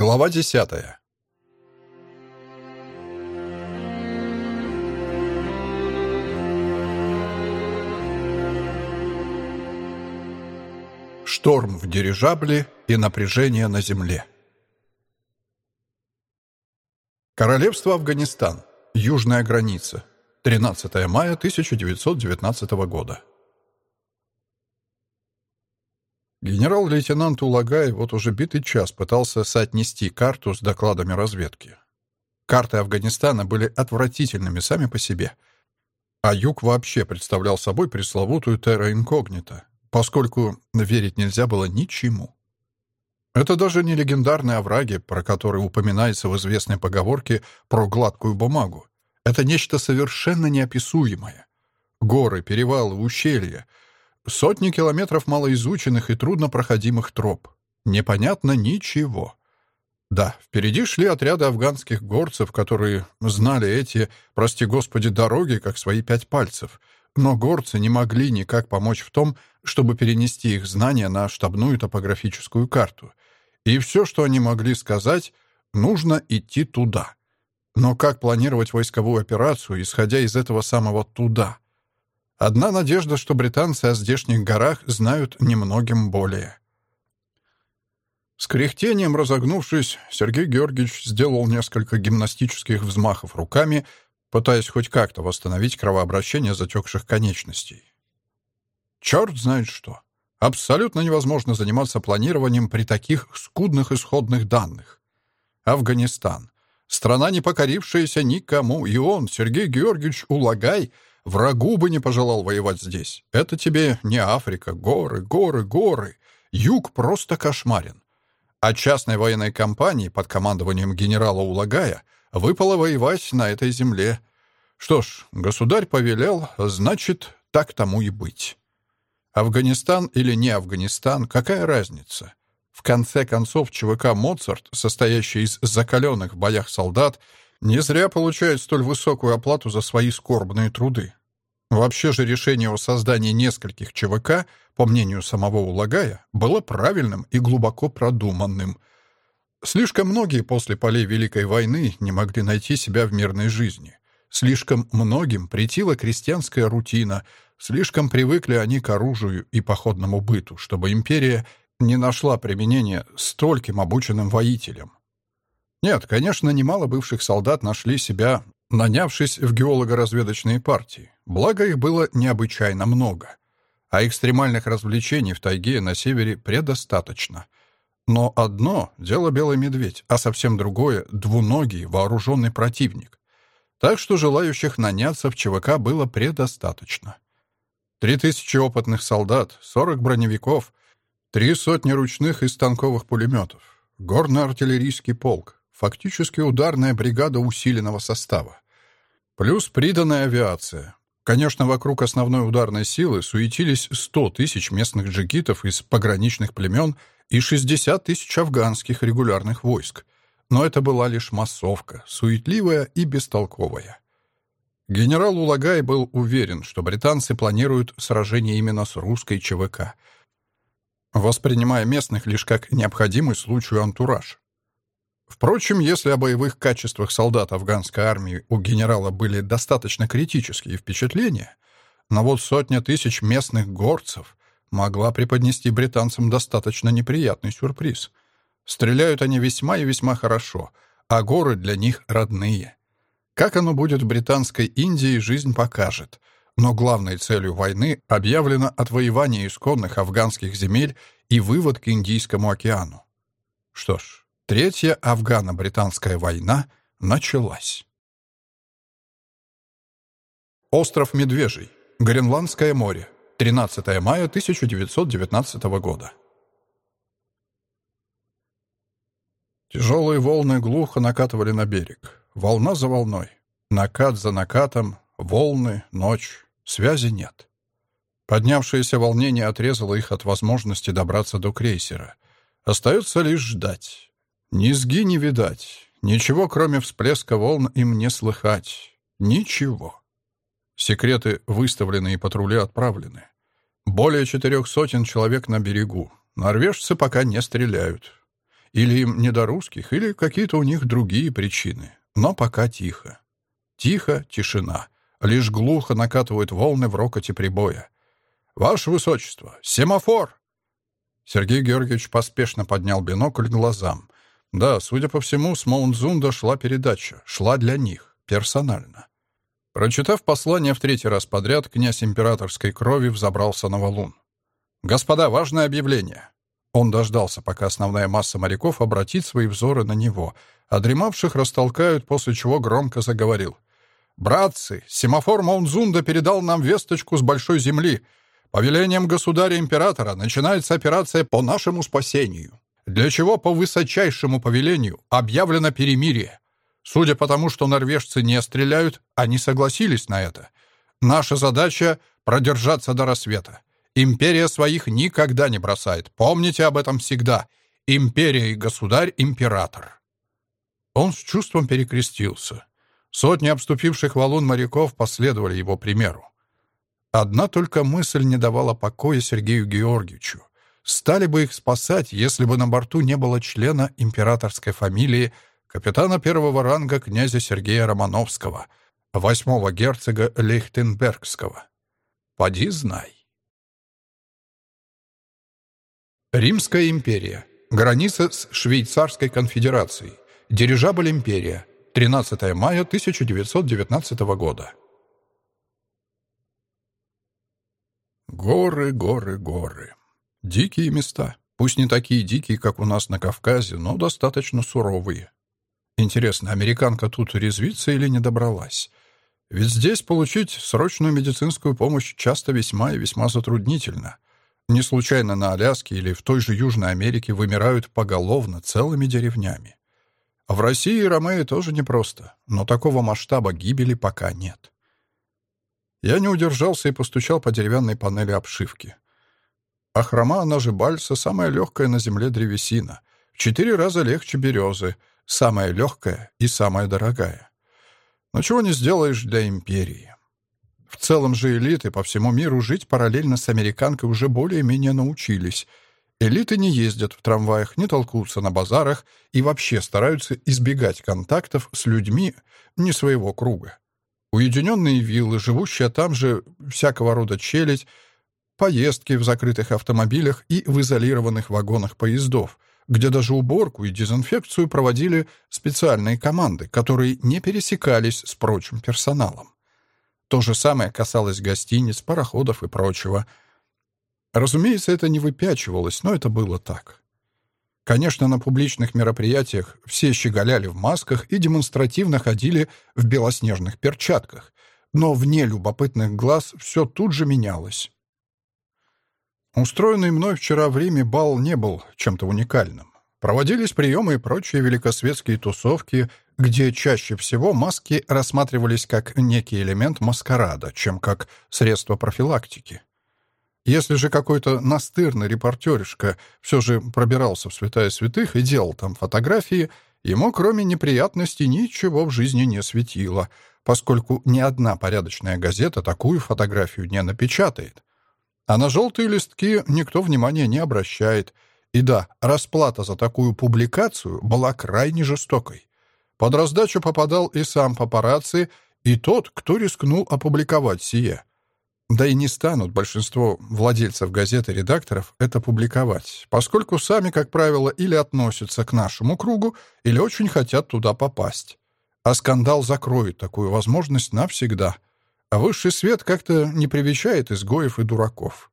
Глава десятая. Шторм в дирижабле и напряжение на земле. Королевство Афганистан. Южная граница. 13 мая 1919 года. Генерал-лейтенант Улагай вот уже битый час пытался соотнести карту с докладами разведки. Карты Афганистана были отвратительными сами по себе. А юг вообще представлял собой пресловутую терра инкогнито, поскольку верить нельзя было ничему. Это даже не легендарные овраги, про которые упоминается в известной поговорке про гладкую бумагу. Это нечто совершенно неописуемое. Горы, перевалы, ущелья — Сотни километров малоизученных и труднопроходимых троп. Непонятно ничего. Да, впереди шли отряды афганских горцев, которые знали эти, прости господи, дороги, как свои пять пальцев. Но горцы не могли никак помочь в том, чтобы перенести их знания на штабную топографическую карту. И все, что они могли сказать, нужно идти туда. Но как планировать войсковую операцию, исходя из этого самого «туда»? Одна надежда, что британцы о здешних горах знают немногим более. С кряхтением разогнувшись, Сергей Георгиевич сделал несколько гимнастических взмахов руками, пытаясь хоть как-то восстановить кровообращение затекших конечностей. Черт знает что. Абсолютно невозможно заниматься планированием при таких скудных исходных данных. Афганистан. Страна, не покорившаяся никому, и он, Сергей Георгиевич Улагай — Врагу бы не пожелал воевать здесь. Это тебе не Африка. Горы, горы, горы. Юг просто кошмарен. А частной военной компании под командованием генерала Улагая выпало воевать на этой земле. Что ж, государь повелел, значит, так тому и быть. Афганистан или не Афганистан, какая разница? В конце концов, ЧВК «Моцарт», состоящий из закаленных в боях солдат, не зря получает столь высокую оплату за свои скорбные труды. Вообще же решение о создании нескольких ЧВК, по мнению самого Улагая, было правильным и глубоко продуманным. Слишком многие после полей Великой войны не могли найти себя в мирной жизни. Слишком многим претила крестьянская рутина, слишком привыкли они к оружию и походному быту, чтобы империя не нашла применения стольким обученным воителям. Нет, конечно, немало бывших солдат нашли себя нанявшись в геолого-разведочные партии. Благо их было необычайно много. А экстремальных развлечений в тайге на севере предостаточно. Но одно — дело белый медведь, а совсем другое — двуногий вооруженный противник. Так что желающих наняться в ЧВК было предостаточно. Три тысячи опытных солдат, сорок броневиков, три сотни ручных и станковых пулеметов, горно-артиллерийский полк, Фактически ударная бригада усиленного состава. Плюс приданная авиация. Конечно, вокруг основной ударной силы суетились 100 тысяч местных джигитов из пограничных племен и 60 тысяч афганских регулярных войск. Но это была лишь массовка, суетливая и бестолковая. Генерал Улагай был уверен, что британцы планируют сражение именно с русской ЧВК, воспринимая местных лишь как необходимый случаю антураж. Впрочем, если о боевых качествах солдат афганской армии у генерала были достаточно критические впечатления, но вот сотня тысяч местных горцев могла преподнести британцам достаточно неприятный сюрприз. Стреляют они весьма и весьма хорошо, а горы для них родные. Как оно будет в британской Индии, жизнь покажет. Но главной целью войны объявлено отвоевание исконных афганских земель и вывод к Индийскому океану. Что ж, Третья афгано-британская война началась. Остров Медвежий. Гренландское море. 13 мая 1919 года. Тяжелые волны глухо накатывали на берег. Волна за волной. Накат за накатом. Волны, ночь. Связи нет. Поднявшееся волнение отрезало их от возможности добраться до крейсера. Остается лишь ждать. Низги не видать. Ничего, кроме всплеска волн, им не слыхать. Ничего. Секреты выставлены и патрули отправлены. Более четырех сотен человек на берегу. Норвежцы пока не стреляют. или им не до русских, или какие-то у них другие причины. Но пока тихо. Тихо, тишина. Лишь глухо накатывают волны в рокоте прибоя. «Ваше Высочество! Семафор!» Сергей Георгиевич поспешно поднял бинокль глазам. Да, судя по всему, с Маунзунда шла передача. Шла для них. Персонально. Прочитав послание в третий раз подряд, князь императорской крови взобрался на валун. «Господа, важное объявление!» Он дождался, пока основная масса моряков обратит свои взоры на него, а дремавших растолкают, после чего громко заговорил. «Братцы, семафор Маунзунда передал нам весточку с Большой Земли. По велениям государя-императора начинается операция по нашему спасению, для чего по высочайшему повелению объявлено перемирие. Судя по тому, что норвежцы не стреляют, они согласились на это. Наша задача — продержаться до рассвета. Империя своих никогда не бросает. Помните об этом всегда. Империя и государь — император. Он с чувством перекрестился. Сотни обступивших валун моряков последовали его примеру. Одна только мысль не давала покоя Сергею Георгиевичу. Стали бы их спасать, если бы на борту не было члена императорской фамилии капитана первого ранга князя Сергея Романовского, восьмого герцога Лейхтенбергского. Поди знай. Римская империя. Граница с Швейцарской конфедерацией. Дирижабль «Империя». 13 мая 1919 года. Горы, горы, горы. Дикие места. Пусть не такие дикие, как у нас на Кавказе, но достаточно суровые. Интересно, американка тут резвится или не добралась? Ведь здесь получить срочную медицинскую помощь часто весьма и весьма затруднительно. Не случайно на Аляске или в той же Южной Америке вымирают поголовно целыми деревнями. А в России и Ромеи тоже непросто, но такого масштаба гибели пока нет. Я не удержался и постучал по деревянной панели обшивки. Ахрома, она же бальса, самая легкая на земле древесина. В четыре раза легче березы, самая легкая и самая дорогая. Но чего не сделаешь для империи. В целом же элиты по всему миру жить параллельно с американкой уже более-менее научились. Элиты не ездят в трамваях, не толкутся на базарах и вообще стараются избегать контактов с людьми не своего круга. Уединенные виллы, живущая там же всякого рода челядь, поездки в закрытых автомобилях и в изолированных вагонах поездов, где даже уборку и дезинфекцию проводили специальные команды, которые не пересекались с прочим персоналом. То же самое касалось гостиниц, пароходов и прочего. Разумеется, это не выпячивалось, но это было так. Конечно, на публичных мероприятиях все щеголяли в масках и демонстративно ходили в белоснежных перчатках, но вне любопытных глаз все тут же менялось. Устроенный мной вчера в Риме бал не был чем-то уникальным. Проводились приемы и прочие великосветские тусовки, где чаще всего маски рассматривались как некий элемент маскарада, чем как средство профилактики. Если же какой-то настырный репортеришка все же пробирался в святая святых и делал там фотографии, ему, кроме неприятностей, ничего в жизни не светило, поскольку ни одна порядочная газета такую фотографию не напечатает. А на желтые листки никто внимания не обращает. И да, расплата за такую публикацию была крайне жестокой. Под раздачу попадал и сам папарацци, и тот, кто рискнул опубликовать сие. Да и не станут большинство владельцев газет и редакторов это публиковать, поскольку сами, как правило, или относятся к нашему кругу, или очень хотят туда попасть. А скандал закроет такую возможность навсегда. А высший свет как-то не привечает изгоев и дураков.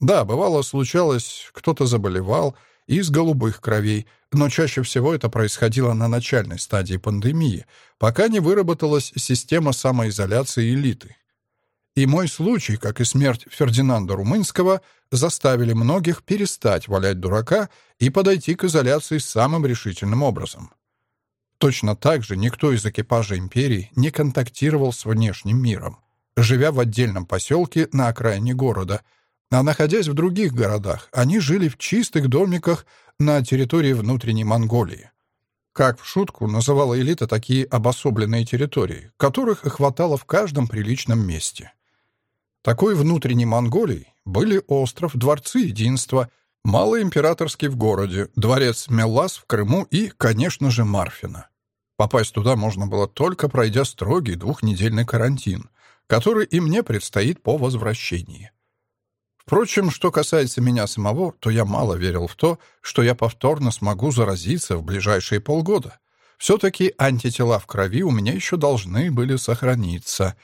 Да, бывало, случалось, кто-то заболевал из голубых кровей, но чаще всего это происходило на начальной стадии пандемии, пока не выработалась система самоизоляции элиты. И мой случай, как и смерть Фердинанда Румынского, заставили многих перестать валять дурака и подойти к изоляции самым решительным образом. Точно так же никто из экипажа империи не контактировал с внешним миром, живя в отдельном поселке на окраине города, а находясь в других городах, они жили в чистых домиках на территории внутренней Монголии. Как в шутку называла элита такие обособленные территории, которых хватало в каждом приличном месте. Такой внутренней Монголией были остров Дворцы Единства, Малый императорский в городе, дворец Меллас в Крыму и, конечно же, Марфина. Попасть туда можно было только пройдя строгий двухнедельный карантин, который и мне предстоит по возвращении. Впрочем, что касается меня самого, то я мало верил в то, что я повторно смогу заразиться в ближайшие полгода. Все-таки антитела в крови у меня еще должны были сохраниться.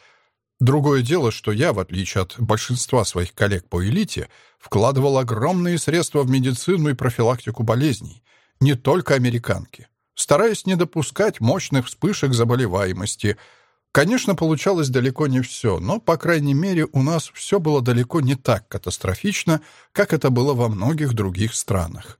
Другое дело, что я, в отличие от большинства своих коллег по элите, вкладывал огромные средства в медицину и профилактику болезней, не только американки, стараясь не допускать мощных вспышек заболеваемости — Конечно, получалось далеко не все, но, по крайней мере, у нас все было далеко не так катастрофично, как это было во многих других странах.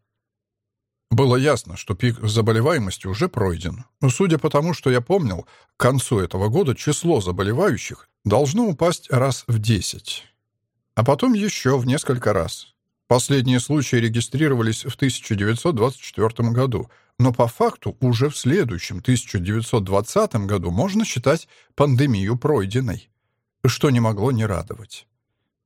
Было ясно, что пик заболеваемости уже пройден. Но судя по тому, что я помнил, к концу этого года число заболевающих должно упасть раз в 10. А потом еще в несколько раз. Последние случаи регистрировались в 1924 году, но по факту уже в следующем 1920 году можно считать пандемию пройденной, что не могло не радовать.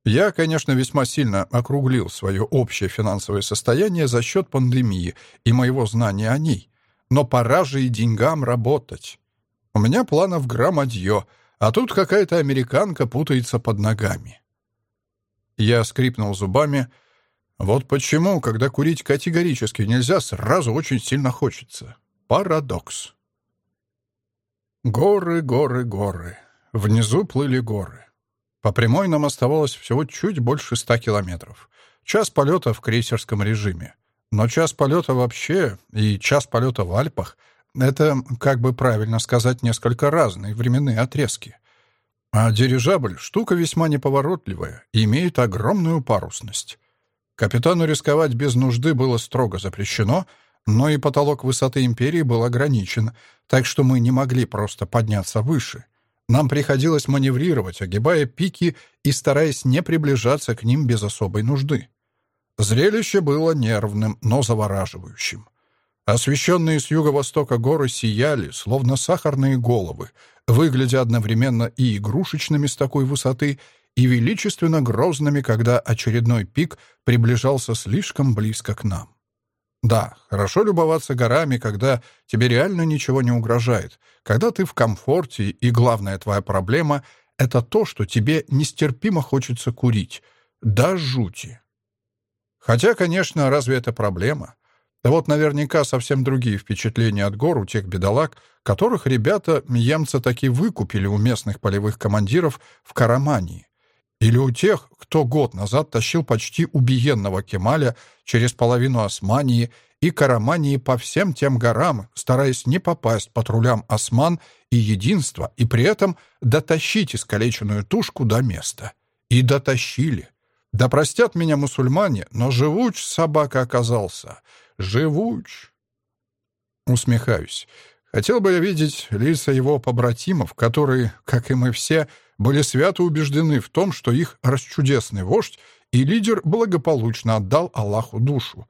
Я, конечно, весьма сильно округлил свое общее финансовое состояние за счет пандемии и моего знания о ней, но пора же и деньгам работать. У меня планов громадье, а тут какая-то американка путается под ногами. Я скрипнул зубами — вот почему, когда курить категорически нельзя, сразу очень сильно хочется. Парадокс. Горы, горы, горы. Внизу плыли горы. По прямой нам оставалось всего чуть больше ста километров. Час полета в крейсерском режиме. Но час полета вообще и час полета в Альпах — это, как бы правильно сказать, несколько разные временные отрезки. А дирижабль — штука весьма неповоротливая и имеет огромную парусность. Капитану рисковать без нужды было строго запрещено, но и потолок высоты империи был ограничен, так что мы не могли просто подняться выше. Нам приходилось маневрировать, огибая пики и стараясь не приближаться к ним без особой нужды. Зрелище было нервным, но завораживающим. Освещенные с юго-востока горы сияли, словно сахарные головы, выглядя одновременно и игрушечными с такой высоты, и величественно грозными, когда очередной пик приближался слишком близко к нам. Да, хорошо любоваться горами, когда тебе реально ничего не угрожает, когда ты в комфорте, и главная твоя проблема — это то, что тебе нестерпимо хочется курить. Да жути. Хотя, конечно, разве это проблема? Да вот наверняка совсем другие впечатления от гор у тех бедолаг, которых ребята емца таки выкупили у местных полевых командиров в Карамании. Или у тех, кто год назад тащил почти убиенного Кемаля через половину Османии и Карамании по всем тем горам, стараясь не попасть патрулям осман и единства, и при этом дотащить искалеченную тушку до места. И дотащили. Да простят меня мусульмане, но живуч собака оказался. Живуч. Усмехаюсь. Хотел бы я видеть лица его побратимов, которые, как и мы все, были свято убеждены в том, что их расчудесный вождь и лидер благополучно отдал Аллаху душу,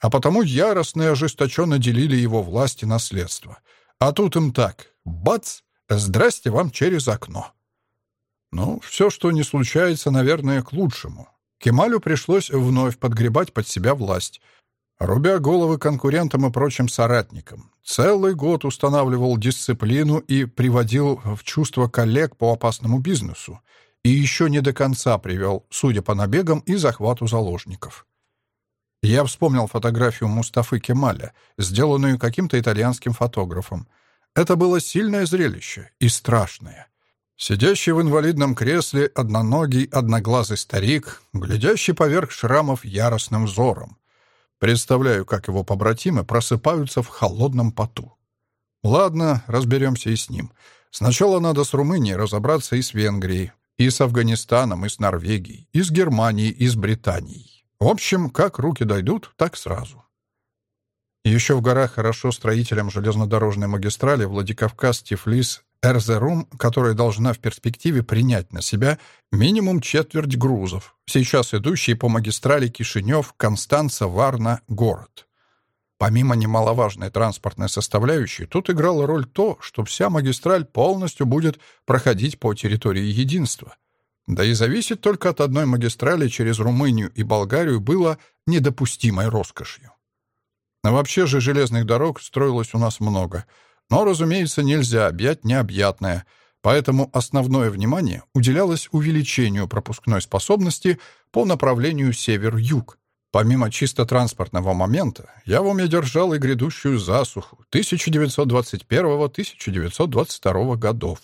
а потому яростно и ожесточенно делили его власть и наследство. А тут им так — бац! Здрасте вам через окно. Ну, все, что не случается, наверное, к лучшему. Кемалю пришлось вновь подгребать под себя власть — рубя головы конкурентам и прочим соратникам. Целый год устанавливал дисциплину и приводил в чувство коллег по опасному бизнесу. И еще не до конца привел, судя по набегам и захвату заложников. Я вспомнил фотографию Мустафы Кемаля, сделанную каким-то итальянским фотографом. Это было сильное зрелище и страшное. Сидящий в инвалидном кресле одноногий, одноглазый старик, глядящий поверх шрамов яростным взором. Представляю, как его побратимы просыпаются в холодном поту. Ладно, разберемся и с ним. Сначала надо с Румынией разобраться и с Венгрией, и с Афганистаном, и с Норвегией, и с Германией, и с Британией. В общем, как руки дойдут, так сразу. Еще в горах хорошо строителям железнодорожной магистрали Владикавказ-Тифлис Эрзерум, которая должна в перспективе принять на себя минимум четверть грузов, сейчас идущие по магистрали Кишинев, Констанца, Варна, город. Помимо немаловажной транспортной составляющей, тут играла роль то, что вся магистраль полностью будет проходить по территории единства. Да и зависеть только от одной магистрали через Румынию и Болгарию было недопустимой роскошью. Но вообще же железных дорог строилось у нас много. Но, разумеется, нельзя объять необъятное, поэтому основное внимание уделялось увеличению пропускной способности по направлению север-юг. Помимо чисто транспортного момента, я в уме держал и грядущую засуху 1921-1922 годов,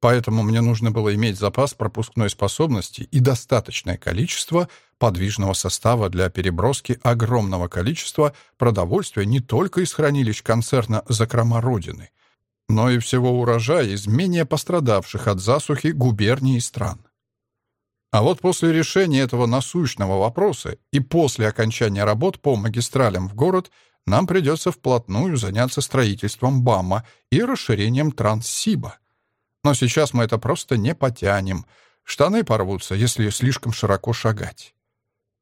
поэтому мне нужно было иметь запас пропускной способности и достаточное количество подвижного состава для переброски огромного количества продовольствия не только из хранилищ концерна «Закрома Родины», но и всего урожая из менее пострадавших от засухи губерний и стран. А вот после решения этого насущного вопроса и после окончания работ по магистралям в город нам придется вплотную заняться строительством БАМа и расширением Транссиба. Но сейчас мы это просто не потянем. Штаны порвутся, если слишком широко шагать.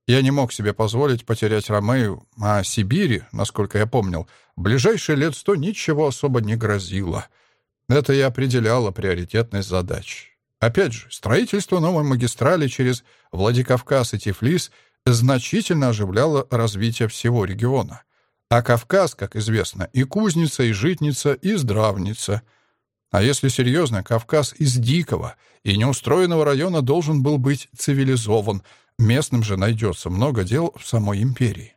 Я не мог себе позволить потерять Ромею, а Сибири, насколько я помнил, в ближайшие лет сто ничего особо не грозило. Это и определяло приоритетность задач. Опять же, строительство новой магистрали через Владикавказ и Тифлис значительно оживляло развитие всего региона. А Кавказ, как известно, и кузница, и житница, и здравница. А если серьезно, Кавказ из дикого и неустроенного района должен был быть цивилизован — Местным же найдется много дел в самой империи.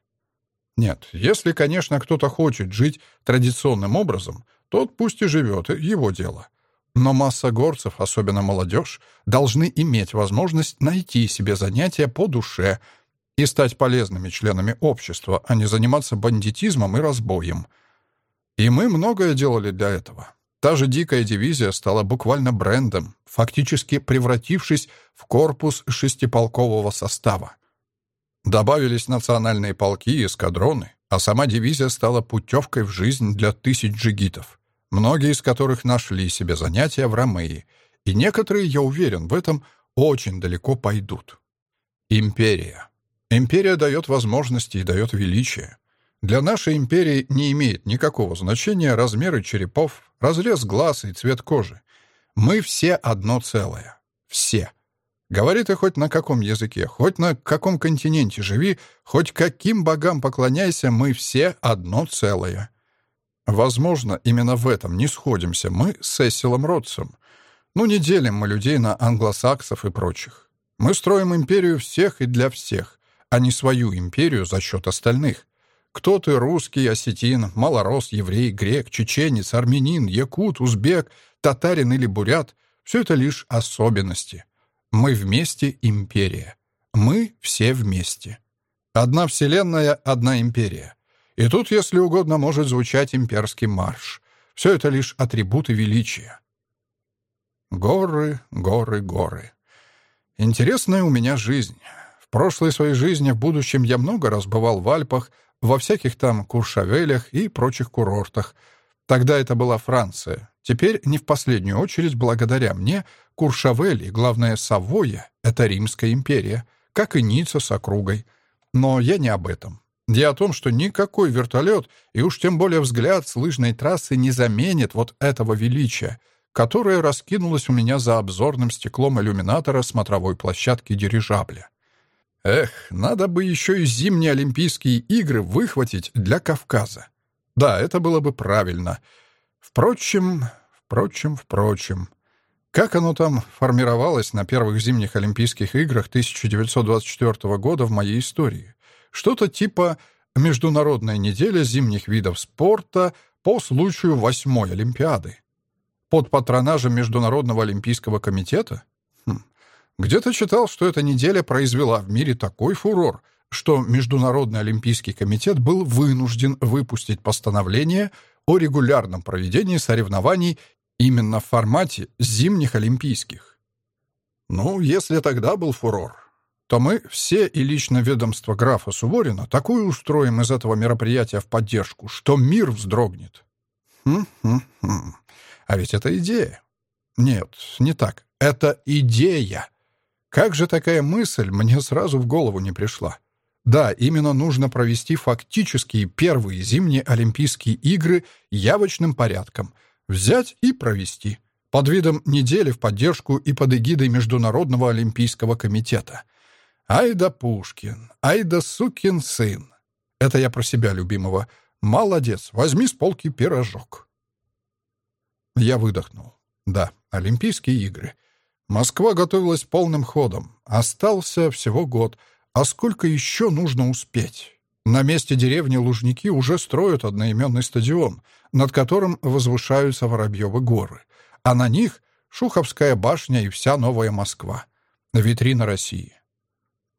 Нет, если, конечно, кто-то хочет жить традиционным образом, тот пусть и живет, его дело. Но масса горцев, особенно молодежь, должны иметь возможность найти себе занятия по душе и стать полезными членами общества, а не заниматься бандитизмом и разбоем. И мы многое делали для этого. Та же дикая дивизия стала буквально брендом, фактически превратившись в корпус шестиполкового состава. Добавились национальные полки и эскадроны, а сама дивизия стала путевкой в жизнь для тысяч джигитов, многие из которых нашли себе занятия в Ромеи, и некоторые, я уверен, в этом очень далеко пойдут. Империя. Империя дает возможности и дает величие. Для нашей империи не имеет никакого значения размеры черепов, разрез глаз и цвет кожи. Мы все одно целое. Все. Говори ты хоть на каком языке, хоть на каком континенте живи, хоть каким богам поклоняйся, мы все одно целое. Возможно, именно в этом не сходимся мы с Эссилом Ротсом. Ну, не делим мы людей на англосаксов и прочих. Мы строим империю всех и для всех, а не свою империю за счет остальных. Кто ты, русский, осетин, малорос, еврей, грек, чеченец, армянин, якут, узбек, татарин или бурят — все это лишь особенности. Мы вместе империя. Мы все вместе. Одна вселенная, одна империя. И тут, если угодно, может звучать имперский марш. Все это лишь атрибуты величия. Горы, горы, горы. Интересная у меня жизнь. В прошлой своей жизни, в будущем я много раз бывал в Альпах, во всяких там Куршавелях и прочих курортах. Тогда это была Франция. Теперь, не в последнюю очередь, благодаря мне, Куршавель и, главное, Савоя — это Римская империя, как и Ницца с округой. Но я не об этом. Я о том, что никакой вертолет, и уж тем более взгляд с лыжной трассы не заменит вот этого величия, которое раскинулось у меня за обзорным стеклом иллюминатора смотровой площадки дирижабля. Эх, надо бы еще и зимние Олимпийские игры выхватить для Кавказа. Да, это было бы правильно. Впрочем, впрочем, впрочем. Как оно там формировалось на первых зимних Олимпийских играх 1924 года в моей истории? Что-то типа «Международная неделя зимних видов спорта по случаю восьмой Олимпиады». Под патронажем Международного Олимпийского комитета? Где-то читал, что эта неделя произвела в мире такой фурор, что Международный Олимпийский комитет был вынужден выпустить постановление о регулярном проведении соревнований именно в формате зимних Олимпийских. Ну, если тогда был фурор, то мы все и лично ведомство графа Суворина такое устроим из этого мероприятия в поддержку, что мир вздрогнет. Хм-хм-хм. А ведь это идея. Нет, не так. Это идея. Как же такая мысль мне сразу в голову не пришла? Да, именно нужно провести фактические первые зимние Олимпийские игры явочным порядком. Взять и провести. под видом недели в поддержку и под эгидой Международного олимпийского комитета. Ай да Пушкин, ай да сукин сын. Это я про себя любимого. Молодец, возьми с полки пирожок. Я выдохнул. Да, Олимпийские игры. Москва готовилась полным ходом. Остался всего год. А сколько еще нужно успеть? На месте деревни Лужники уже строят одноименный стадион, над которым возвышаются Воробьевы горы, а на них Шуховская башня и вся Новая Москва, витрина России.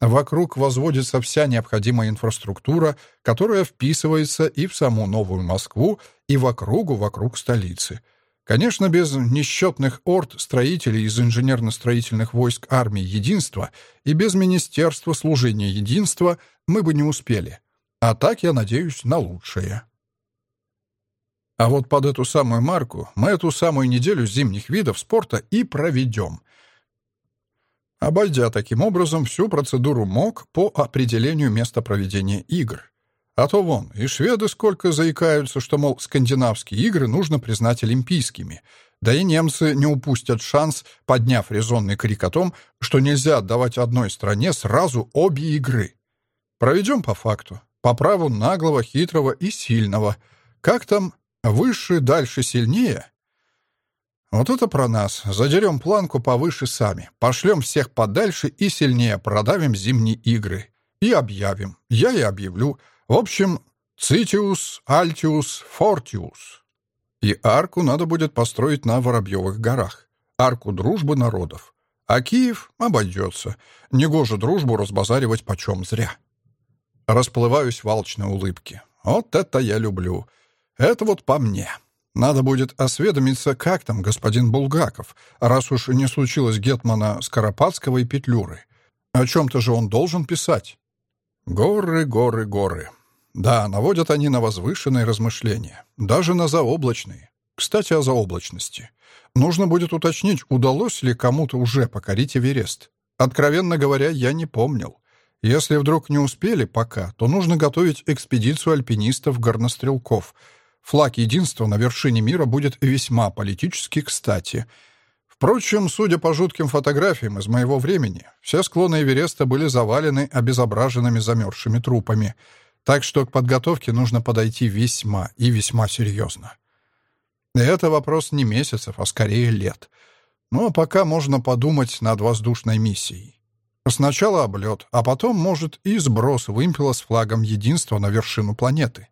Вокруг возводится вся необходимая инфраструктура, которая вписывается и в саму Новую Москву, и в округу вокруг столицы. Конечно, без несчетных орд строителей из инженерно-строительных войск армии Единства и без Министерства служения Единства мы бы не успели. А так я надеюсь на лучшее. А вот под эту самую марку мы эту самую неделю зимних видов спорта и проведем. Обойдя таким образом всю процедуру МОК по определению места проведения игр. А то вон, и шведы сколько заикаются, что, мол, скандинавские игры нужно признать олимпийскими. Да и немцы не упустят шанс, подняв резонный крик о том, что нельзя отдавать одной стране сразу обе игры. Проведем по факту по праву наглого, хитрого и сильного. Как там выше, дальше, сильнее? Вот это про нас. Задерем планку повыше сами. Пошлем всех подальше и сильнее продавим зимние игры. И объявим. Я и объявлю. В общем, Цитиус, Альтиус, Фортиус. И арку надо будет построить на Воробьевых горах. Арку дружбы народов. А Киев обойдется. Негоже дружбу разбазаривать почем зря. Расплываюсь в алчной улыбке. Вот это я люблю. Это вот по мне. Надо будет осведомиться, как там господин Булгаков, раз уж не случилось Гетмана Скоропадского и Петлюры. О чем-то же он должен писать. Горы, горы, горы. Да, наводят они на возвышенные размышления, даже на заоблачные. Кстати, о заоблачности. Нужно будет уточнить, удалось ли кому-то уже покорить Эверест. Откровенно говоря, я не помнил. Если вдруг не успели пока, то нужно готовить экспедицию альпинистов-горнострелков. Флаг единства на вершине мира будет весьма политически кстати. Впрочем, судя по жутким фотографиям из моего времени, все склоны Эвереста были завалены обезображенными замерзшими трупами, так что к подготовке нужно подойти весьма и весьма серьезно. И это вопрос не месяцев, а скорее лет. Но пока можно подумать над воздушной миссией. Сначала облет, а потом, может, и сброс вымпела с флагом единства на вершину планеты.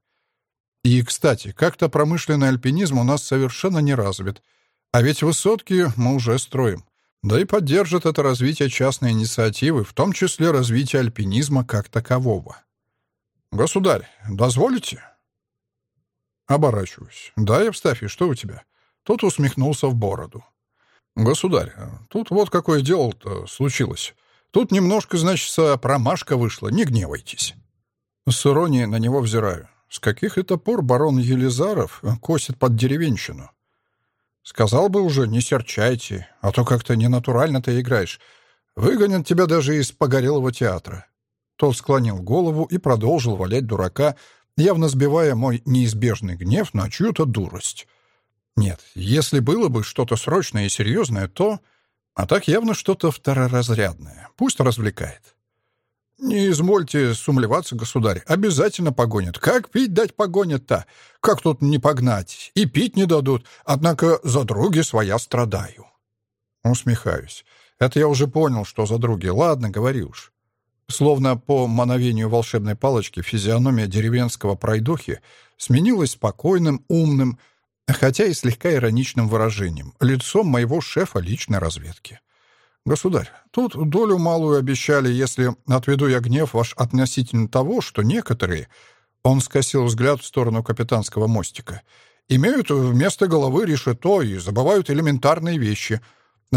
И, кстати, как-то промышленный альпинизм у нас совершенно не развит. А ведь высотки мы уже строим. Да и поддержит это развитие частной инициативы, в том числе развитие альпинизма как такового. «Государь, дозволите?» Оборачиваюсь. «Да, Евстафий, что у тебя?» Тот усмехнулся в бороду. «Государь, тут вот какое дело-то случилось. Тут немножко, значит, промашка вышла, не гневайтесь. С иронией на него взираю. С каких это пор барон Елизаров косит под деревенщину? Сказал бы уже, не серчайте, а то как-то ненатурально ты играешь. Выгонят тебя даже из погорелого театра. Тот склонил голову и продолжил валять дурака, явно сбивая мой неизбежный гнев на чью-то дурость. Нет, если было бы что-то срочное и серьезное, то... А так явно что-то второразрядное. Пусть развлекает. «Не извольте сумлеваться, государь. Обязательно погонят. Как пить дать погонят-то? Как тут не погнать? И пить не дадут. Однако за други своя страдаю». Усмехаюсь. Это я уже понял, что за други. Ладно, говори уж. Словно по мановению волшебной палочки физиономия деревенского пройдохи сменилась спокойным, умным, хотя и слегка ироничным выражением, лицом моего шефа личной разведки. «Государь, тут долю малую обещали, если отведу я гнев ваш относительно того, что некоторые...» Он скосил взгляд в сторону капитанского мостика. «Имеют вместо головы решето и забывают элементарные вещи.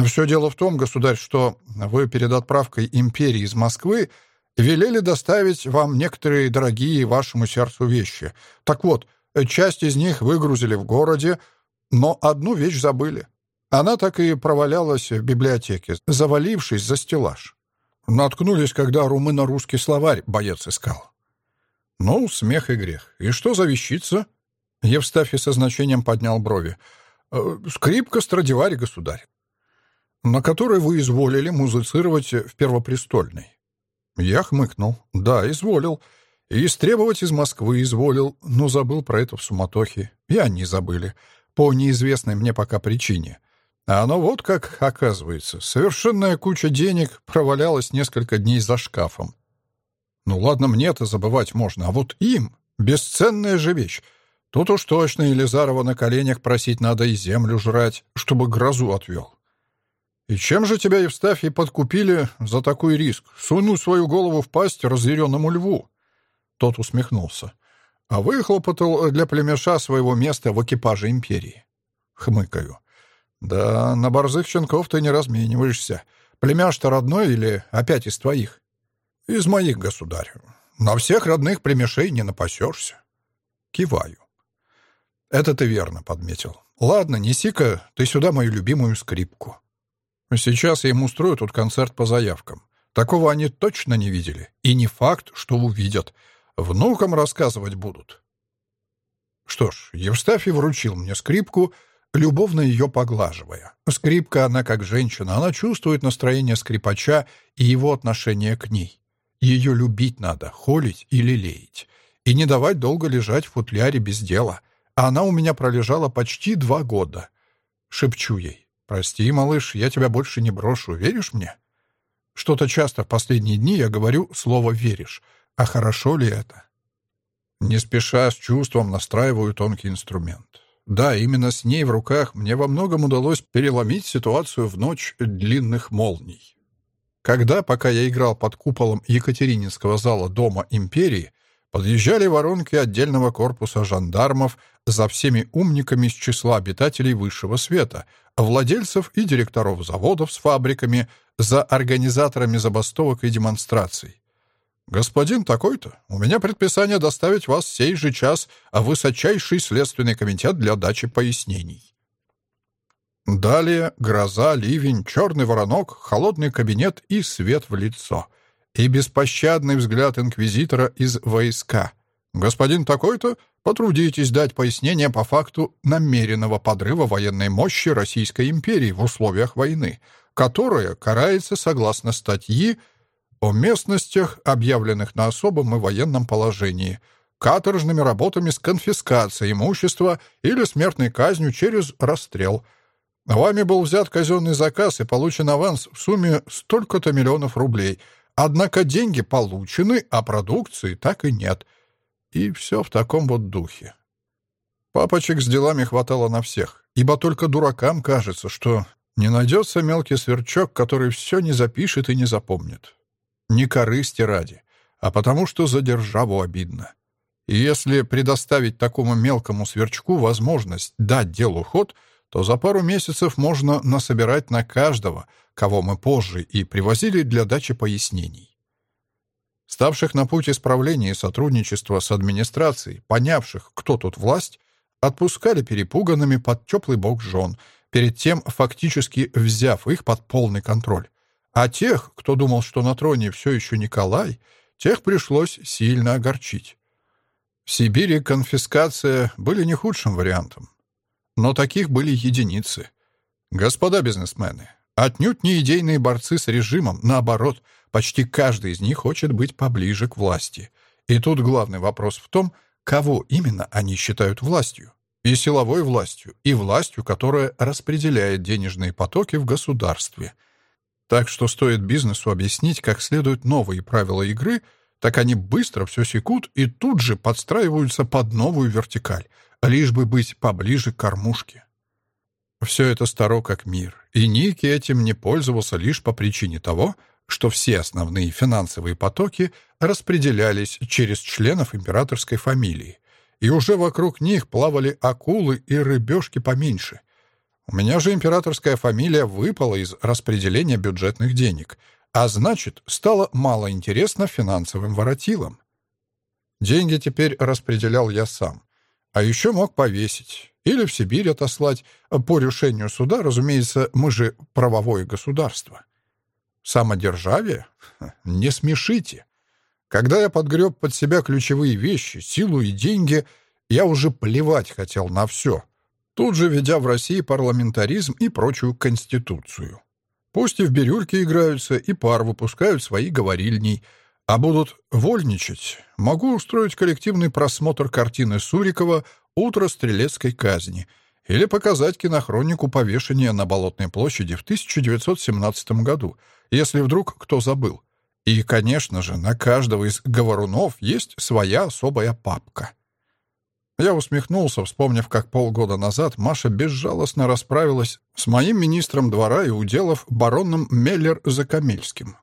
Все дело в том, государь, что вы перед отправкой империи из Москвы велели доставить вам некоторые дорогие вашему сердцу вещи. Так вот, — Часть из них выгрузили в городе, но одну вещь забыли. Она так и провалялась в библиотеке, завалившись за стеллаж. Наткнулись, когда румыно-русский словарь боец искал. Ну, смех и грех. И что за вещица? Евстафий со значением поднял брови. Э, скрипка Страдивари, государь, на которой вы изволили музицировать в Первопрестольной. Я хмыкнул. Да, изволил. И истребовать из Москвы изволил, но забыл про это в суматохе. И они забыли. По неизвестной мне пока причине. А оно вот как оказывается. Совершенная куча денег провалялась несколько дней за шкафом. Ну ладно, мне-то забывать можно, а вот им бесценная же вещь. Тут уж точно Елизарова на коленях просить надо и землю жрать, чтобы грозу отвел. И чем же тебя, Евстафий, подкупили за такой риск? Сунуть свою голову в пасть разъяренному льву? Тот усмехнулся. А выхлопотал для племеша своего места в экипаже империи. Хмыкаю. Да, на борзых щенков ты не размениваешься. Племяш-то родной или опять из твоих? Из моих, государь. На всех родных племешей не напасешься. Киваю. Это ты верно подметил. Ладно, неси-ка ты сюда мою любимую скрипку. Сейчас я им устрою тут концерт по заявкам. Такого они точно не видели. И не факт, что увидят. Внукам рассказывать будут. Что ж, Евстафий вручил мне скрипку — любовно ее поглаживая. Скрипка, она как женщина, она чувствует настроение скрипача и его отношение к ней. Ее любить надо, холить или леять. И не давать долго лежать в футляре без дела. А она у меня пролежала почти два года. Шепчу ей. «Прости, малыш, я тебя больше не брошу. Веришь мне?» Что-то часто в последние дни я говорю слово «веришь». А хорошо ли это? Не спеша, с чувством настраиваю тонкий инструмент. Да, именно с ней в руках мне во многом удалось переломить ситуацию в ночь длинных молний. Когда, пока я играл под куполом Екатерининского зала Дома империи, подъезжали воронки отдельного корпуса жандармов за всеми умниками из числа обитателей высшего света, владельцев и директоров заводов с фабриками, за организаторами забастовок и демонстраций. «Господин такой-то, у меня предписание доставить вас сей же час в высочайший следственный комитет для дачи пояснений». Далее гроза, ливень, черный воронок, холодный кабинет и свет в лицо. И беспощадный взгляд инквизитора из войска. «Господин такой-то, потрудитесь дать пояснение по факту намеренного подрыва военной мощи Российской империи в условиях войны, которая карается согласно статьи о местностях, объявленных на особом и военном положении, каторжными работами с конфискацией имущества или смертной казнью через расстрел. Вами был взят казенный заказ и получен аванс в сумме столько-то миллионов рублей, однако деньги получены, а продукции так и нет. И все в таком вот духе. Папочек с делами хватало на всех, ибо только дуракам кажется, что не найдется мелкий сверчок, который все не запишет и не запомнит. Не корысти ради, а потому что за державу обидно. И если предоставить такому мелкому сверчку возможность дать делу ход, то за пару месяцев можно насобирать на каждого, кого мы позже и привозили для дачи пояснений. Ставших на путь исправления и сотрудничества с администрацией, понявших, кто тут власть, отпускали перепуганными под теплый бок жен, перед тем фактически взяв их под полный контроль. А тех, кто думал, что на троне все еще Николай, тех пришлось сильно огорчить. В Сибири конфискация были не худшим вариантом. Но таких были единицы. Господа бизнесмены, отнюдь не идейные борцы с режимом, наоборот, почти каждый из них хочет быть поближе к власти. И тут главный вопрос в том, кого именно они считают властью. И силовой властью, и властью, которая распределяет денежные потоки в государстве – так что стоит бизнесу объяснить, как следуют новые правила игры, так они быстро все секут и тут же подстраиваются под новую вертикаль, лишь бы быть поближе к кормушке. Все это старо как мир, и Ники этим не пользовался лишь по причине того, что все основные финансовые потоки распределялись через членов императорской фамилии, и уже вокруг них плавали акулы и рыбешки поменьше, у меня же императорская фамилия выпала из распределения бюджетных денег, а значит, стало мало интересно финансовым воротилам. Деньги теперь распределял я сам. А еще мог повесить или в Сибирь отослать. По решению суда, разумеется, мы же правовое государство. Самодержавие? Не смешите. Когда я подгреб под себя ключевые вещи, силу и деньги, я уже плевать хотел на все — тут же ведя в России парламентаризм и прочую конституцию. Пусть и в бирюльке играются, и пар выпускают свои говорильней, а будут вольничать, могу устроить коллективный просмотр картины Сурикова «Утро стрелецкой казни» или показать кинохронику повешения на Болотной площади в 1917 году, если вдруг кто забыл. И, конечно же, на каждого из говорунов есть своя особая папка. Я усмехнулся, вспомнив, как полгода назад Маша безжалостно расправилась с моим министром двора и уделов бароном Меллер-Закамельским.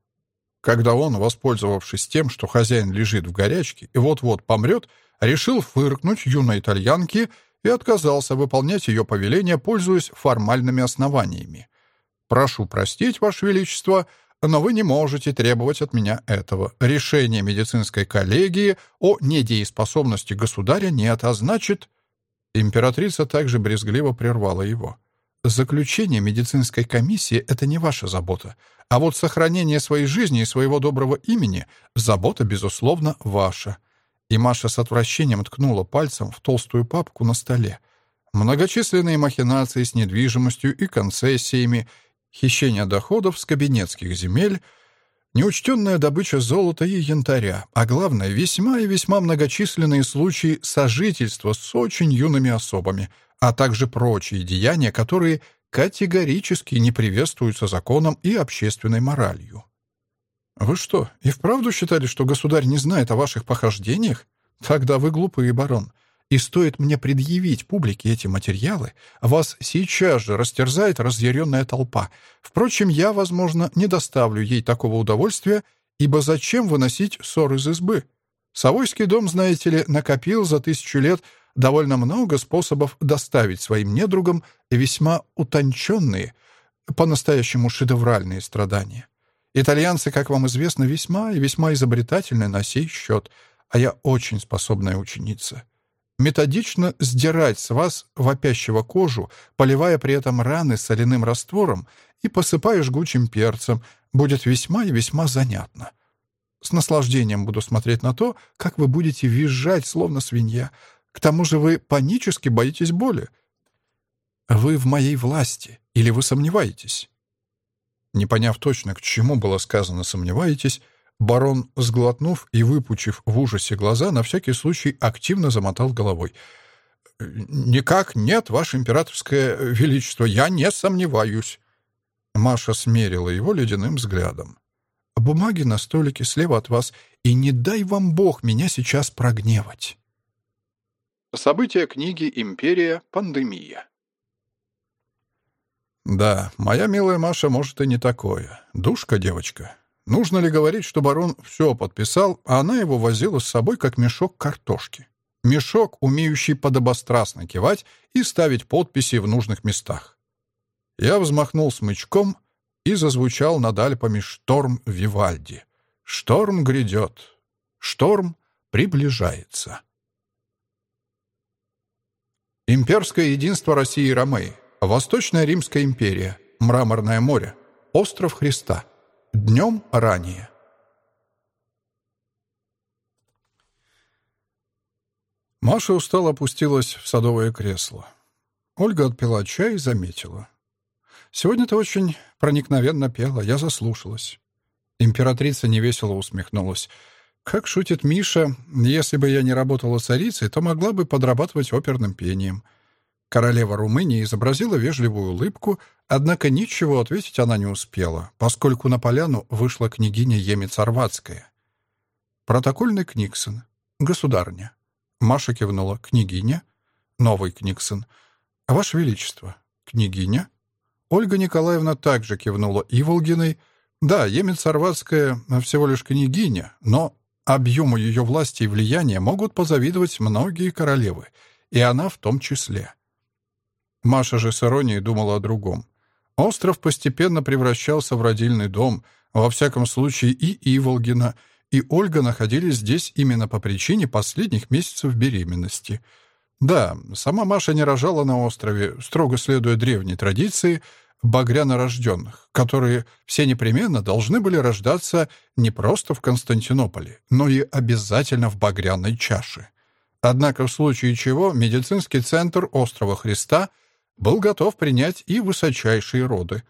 Когда он, воспользовавшись тем, что хозяин лежит в горячке и вот-вот помрет, решил фыркнуть юной итальянке и отказался выполнять ее повеление, пользуясь формальными основаниями. «Прошу простить, Ваше Величество», но вы не можете требовать от меня этого. Решение медицинской коллегии о недееспособности государя нет, а значит...» Императрица также брезгливо прервала его. «Заключение медицинской комиссии — это не ваша забота. А вот сохранение своей жизни и своего доброго имени — забота, безусловно, ваша». И Маша с отвращением ткнула пальцем в толстую папку на столе. Многочисленные махинации с недвижимостью и концессиями — хищение доходов с кабинетских земель, неучтенная добыча золота и янтаря, а главное, весьма и весьма многочисленные случаи сожительства с очень юными особами, а также прочие деяния, которые категорически не приветствуются законом и общественной моралью. «Вы что, и вправду считали, что государь не знает о ваших похождениях? Тогда вы глупый барон. И стоит мне предъявить публике эти материалы, вас сейчас же растерзает разъяренная толпа. Впрочем, я, возможно, не доставлю ей такого удовольствия, ибо зачем выносить ссор из избы? Савойский дом, знаете ли, накопил за тысячу лет довольно много способов доставить своим недругам весьма утонченные, по-настоящему шедевральные страдания. Итальянцы, как вам известно, весьма и весьма изобретательны на сей счет, а я очень способная ученица методично сдирать с вас вопящего кожу, поливая при этом раны соляным раствором и посыпая жгучим перцем, будет весьма и весьма занятно. С наслаждением буду смотреть на то, как вы будете визжать, словно свинья. К тому же вы панически боитесь боли. Вы в моей власти, или вы сомневаетесь? Не поняв точно, к чему было сказано «сомневаетесь», Барон, сглотнув и выпучив в ужасе глаза, на всякий случай активно замотал головой. «Никак нет, Ваше Императорское Величество, я не сомневаюсь». Маша смерила его ледяным взглядом. «Бумаги на столике слева от вас, и не дай вам Бог меня сейчас прогневать». События книги «Империя. Пандемия». «Да, моя милая Маша, может, и не такое. Душка девочка. Нужно ли говорить, что барон все подписал, а она его возила с собой, как мешок картошки? Мешок, умеющий подобострастно кивать и ставить подписи в нужных местах. Я взмахнул смычком и зазвучал над Альпами шторм Вивальди. Шторм грядет. Шторм приближается. Имперское единство России и Ромеи. Восточная Римская империя. Мраморное море. Остров Христа. Днем ранее. Маша устало опустилась в садовое кресло. Ольга отпила чай и заметила. «Сегодня ты очень проникновенно пела, я заслушалась». Императрица невесело усмехнулась. «Как шутит Миша, если бы я не работала царицей, то могла бы подрабатывать оперным пением». Королева Румынии изобразила вежливую улыбку, однако ничего ответить она не успела, поскольку на поляну вышла княгиня Емец-Орватская. Протокольный Книксон. Государня. Маша кивнула. Княгиня. Новый Книксон. Ваше Величество. Княгиня. Ольга Николаевна также кивнула Иволгиной. Да, Емец-Орватская всего лишь княгиня, но объему ее власти и влияния могут позавидовать многие королевы, и она в том числе. Маша же с иронией думала о другом. Остров постепенно превращался в родильный дом. Во всяком случае, и Иволгина, и Ольга находились здесь именно по причине последних месяцев беременности. Да, сама Маша не рожала на острове, строго следуя древней традиции багрянорожденных, которые все непременно должны были рождаться не просто в Константинополе, но и обязательно в багряной чаше. Однако в случае чего медицинский центр острова Христа — был готов принять и высочайшие роды.